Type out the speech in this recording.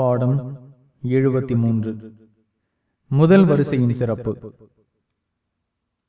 பாடம் எழுபத்தி மூன்று. முதல் வரிசையின் சிறப்பு.